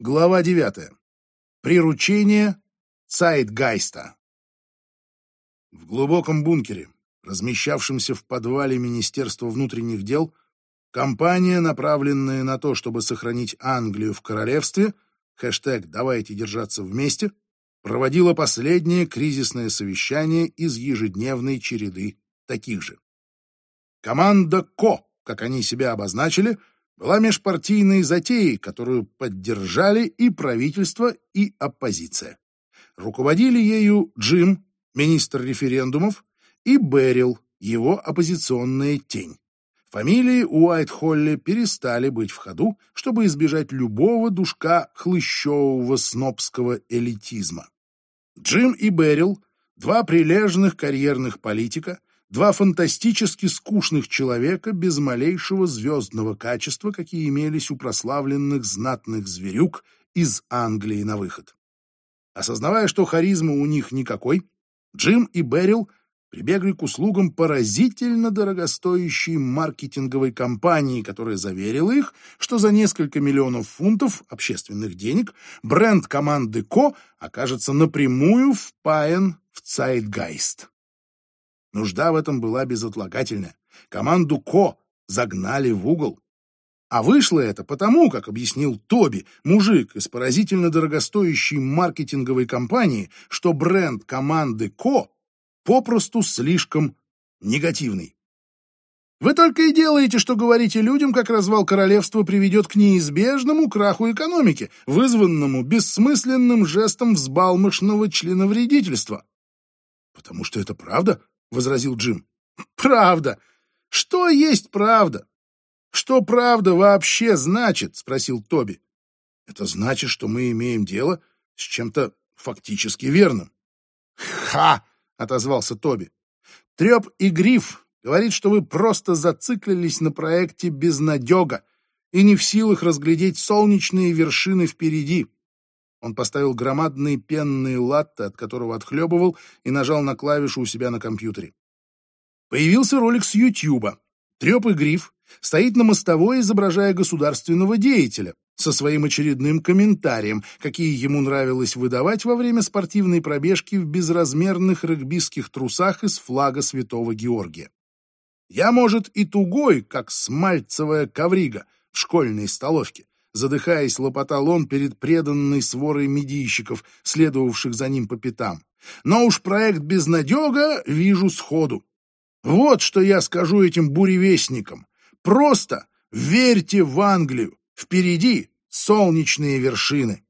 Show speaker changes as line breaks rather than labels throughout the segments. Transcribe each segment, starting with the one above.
Глава 9. Приручение Цайтгайста. В глубоком бункере, размещавшемся в подвале Министерства внутренних дел, компания, направленная на то, чтобы сохранить Англию в королевстве, хэштег «Давайте держаться вместе», проводила последнее кризисное совещание из ежедневной череды таких же. Команда КО, как они себя обозначили, была межпартийной затеей, которую поддержали и правительство, и оппозиция. Руководили ею Джим, министр референдумов, и Берил, его оппозиционная тень. Фамилии Уайт-Холли перестали быть в ходу, чтобы избежать любого душка хлыщевого снобского элитизма. Джим и Берил, два прилежных карьерных политика, два фантастически скучных человека без малейшего звездного качества, какие имелись у прославленных знатных зверюк из Англии на выход. Осознавая, что харизмы у них никакой, Джим и Берил прибегли к услугам поразительно дорогостоящей маркетинговой компании, которая заверила их, что за несколько миллионов фунтов общественных денег бренд команды Ко окажется напрямую впаян в Zeitgeist. Нужда в этом была безотлагательная. Команду Ко загнали в угол. А вышло это потому, как объяснил Тоби, мужик из поразительно дорогостоящей маркетинговой компании, что бренд команды Ко попросту слишком негативный. Вы только и делаете, что говорите людям, как развал королевства приведет к неизбежному краху экономики, вызванному бессмысленным жестом взбалмошного членовредительства. Потому что это правда, — возразил Джим. «Правда! Что есть правда? Что правда вообще значит?» — спросил Тоби. «Это значит, что мы имеем дело с чем-то фактически верным». «Ха!» — отозвался Тоби. «Треп и Гриф говорит, что вы просто зациклились на проекте безнадега и не в силах разглядеть солнечные вершины впереди». Он поставил громадный пенный латте, от которого отхлебывал, и нажал на клавишу у себя на компьютере. Появился ролик с Ютьюба. Треп и Гриф стоит на мостовой, изображая государственного деятеля, со своим очередным комментарием, какие ему нравилось выдавать во время спортивной пробежки в безразмерных регбистских трусах из флага Святого Георгия. Я, может, и тугой, как смальцевая коврига в школьной столовке, задыхаясь, лопотал он перед преданной сворой медийщиков, следовавших за ним по пятам. Но уж проект безнадега вижу сходу. Вот что я скажу этим буревестникам. Просто верьте в Англию. Впереди солнечные вершины.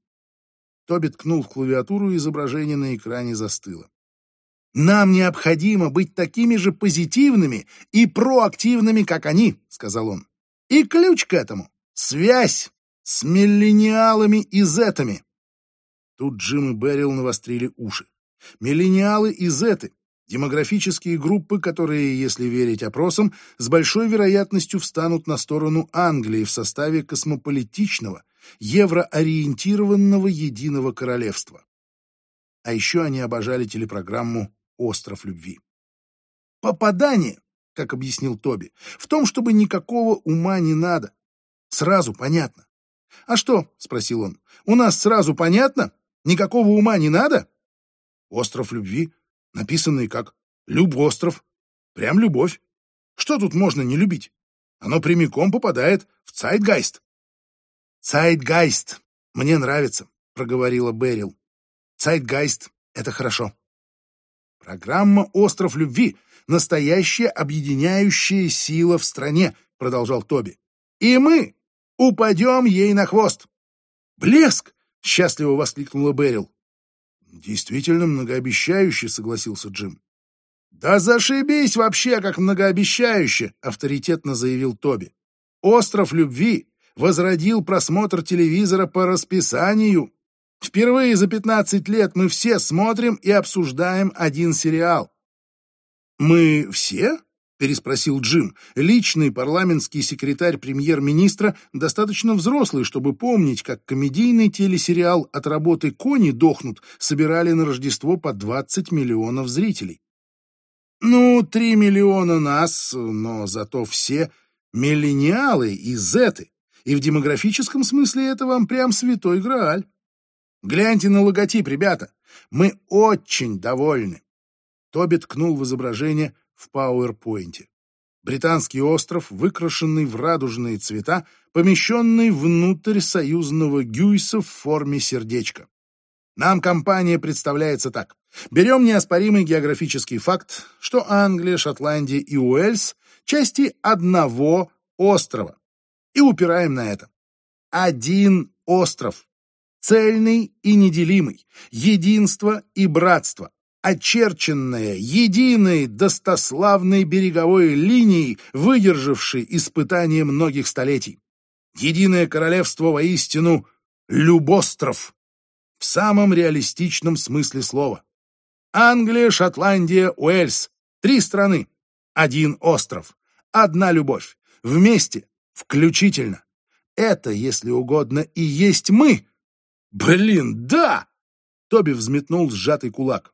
Тоби ткнул в клавиатуру, изображение на экране застыло. «Нам необходимо быть такими же позитивными и проактивными, как они», — сказал он. «И ключ к этому — связь с миллениалами и зетами. Тут Джим и Берил навострили уши. Миллениалы и зеты — демографические группы, которые, если верить опросам, с большой вероятностью встанут на сторону Англии в составе космополитичного, евроориентированного единого королевства. А еще они обожали телепрограмму «Остров любви». Попадание, как объяснил Тоби, в том, чтобы никакого ума не надо. Сразу понятно. «А что?» — спросил он. «У нас сразу понятно? Никакого ума не надо?» «Остров любви», написанный как «Любостров». Прям любовь. Что тут можно не любить? Оно прямиком попадает в Цайтгайст. «Цайтгайст. Мне нравится», — проговорила Берил. «Цайтгайст — это хорошо». «Программа «Остров любви» — настоящая объединяющая сила в стране», — продолжал Тоби. «И мы Упадем ей на хвост!» «Блеск!» — счастливо воскликнула Берил. «Действительно многообещающе», — согласился Джим. «Да зашибись вообще, как многообещающе!» — авторитетно заявил Тоби. «Остров любви возродил просмотр телевизора по расписанию. Впервые за пятнадцать лет мы все смотрим и обсуждаем один сериал». «Мы все?» Переспросил Джим. Личный парламентский секретарь премьер-министра достаточно взрослый, чтобы помнить, как комедийный телесериал «От работы кони дохнут» собирали на Рождество по 20 миллионов зрителей. Ну, три миллиона нас, но зато все миллениалы и зеты. И в демографическом смысле это вам прям святой Грааль. Гляньте на логотип, ребята. Мы очень довольны. Тоби ткнул в изображение в пауэрпоинте. Британский остров, выкрашенный в радужные цвета, помещенный внутрь союзного гюйса в форме сердечка. Нам компания представляется так. Берем неоспоримый географический факт, что Англия, Шотландия и Уэльс — части одного острова. И упираем на это. Один остров. Цельный и неделимый. Единство и братство очерченная единой достославной береговой линией, выдержавшей испытания многих столетий. Единое королевство воистину — любостров в самом реалистичном смысле слова. Англия, Шотландия, Уэльс — три страны, один остров, одна любовь, вместе, включительно. Это, если угодно, и есть мы. Блин, да! Тоби взметнул сжатый кулак.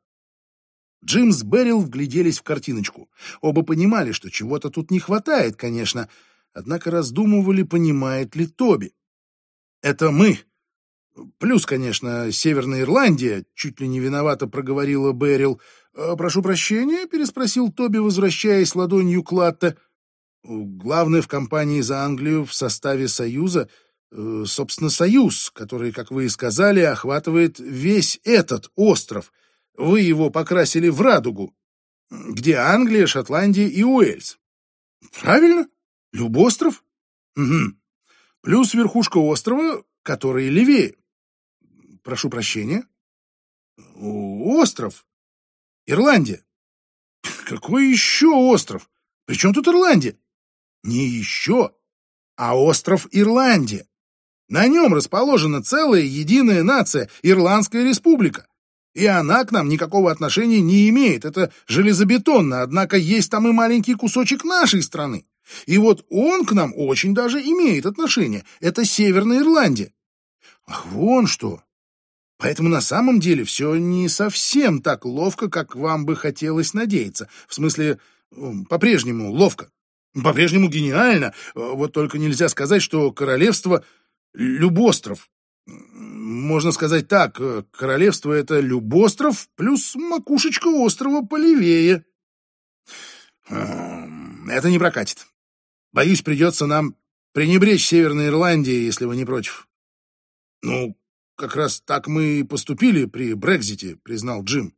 Джим с Беррил вгляделись в картиночку. Оба понимали, что чего-то тут не хватает, конечно, однако раздумывали, понимает ли Тоби. «Это мы. Плюс, конечно, Северная Ирландия», — чуть ли не виновато проговорила Беррил. «Э, «Прошу прощения», — переспросил Тоби, возвращаясь ладонью к Латте. «Главное в компании за Англию в составе Союза, э, собственно, Союз, который, как вы и сказали, охватывает весь этот остров» Вы его покрасили в радугу, где Англия, Шотландия и Уэльс. Правильно? Любостров? Угу. Плюс верхушка острова, который левее. Прошу прощения. Остров. Ирландия. Какой еще остров? Причем тут Ирландия? Не еще, а остров Ирландия. На нем расположена целая единая нация, Ирландская республика. И она к нам никакого отношения не имеет. Это железобетонно, однако есть там и маленький кусочек нашей страны. И вот он к нам очень даже имеет отношение. Это Северная Ирландия. Ах, вон что. Поэтому на самом деле все не совсем так ловко, как вам бы хотелось надеяться. В смысле, по-прежнему ловко. По-прежнему гениально. Вот только нельзя сказать, что королевство — любостров можно сказать так, э, королевство — это любостров плюс макушечка острова полевее. Эм, это не прокатит. Боюсь, придется нам пренебречь Северной Ирландией, если вы не против. Ну, как раз так мы и поступили при Брекзите, признал Джим.